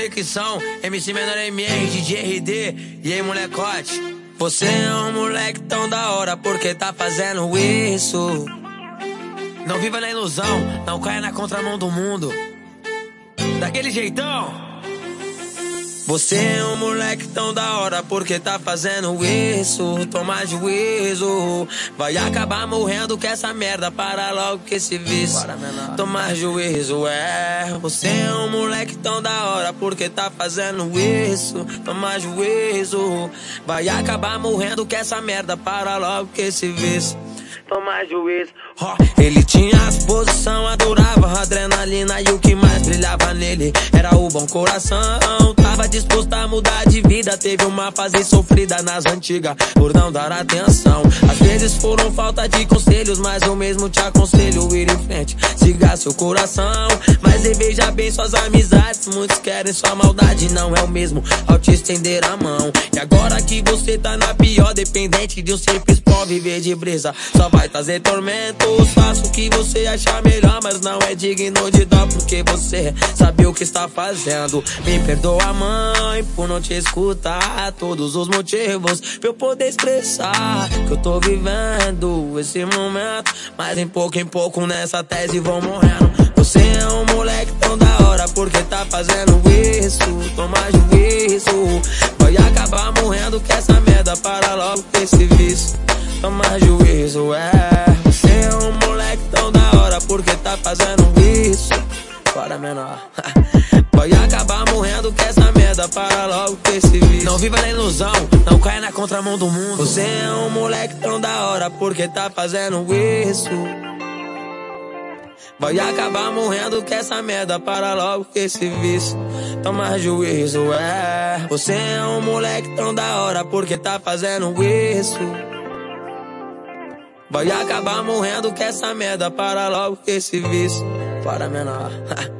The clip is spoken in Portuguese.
Conexão, MC Menor MR, DJ RD, e aí molecote? Você é um moleque tão da hora porque tá fazendo isso. Não viva na ilusão, não caia na contramão do mundo. Daquele jeitão. Você é um moleque tão da hora porque tá fazendo isso. Toma juízo. Vai acabar morrendo com essa merda. Para logo que esse vício. Toma juízo, é. Você é um moleque tão da hora porque tá fazendo isso. Toma juízo. Vai acabar morrendo com essa merda. Para logo que esse vício tomar juízo. Ele tinha as posição, adorava a adrenalina e o que mais brilhava nele era o bom coração. Tava disposto a mudar de vida, teve uma fase sofrida nas antigas por não dar atenção. Às vezes foram falta de conselhos, mas eu mesmo te aconselho ir em frente, siga seu coração. Mas veja bem suas amizades, muitos querem sua maldade, não é o mesmo ao te estender a mão. E agora que você tá na pior, dependente de um simples pó, viver de brisa, só vai vai trazer tormentos. Faça o que você achar melhor, mas não é digno de dó, porque você sabe o que está fazendo. Me perdoa, mãe, por não te escutar. Todos os motivos pra eu poder expressar que eu tô vivendo esse momento. Mas em pouco em pouco nessa tese vou morrendo. Você é um moleque tão da hora, porque tá fazendo isso. Toma juízo, vai acabar morrendo com essa merda. Para logo esse vício toma juízo, é. Você é um moleque tão da hora porque tá fazendo isso. Para menor. Vai acabar morrendo com essa merda, para logo com esse vício. Não viva na ilusão, não caia na contramão do mundo. Você é um moleque tão da hora porque tá fazendo isso. Vai acabar morrendo com essa merda, para logo com esse vício. Toma juízo, é. Você é um moleque tão da hora porque tá fazendo isso. Vai acabar morrendo com essa merda. Para logo que esse vício. Para menor.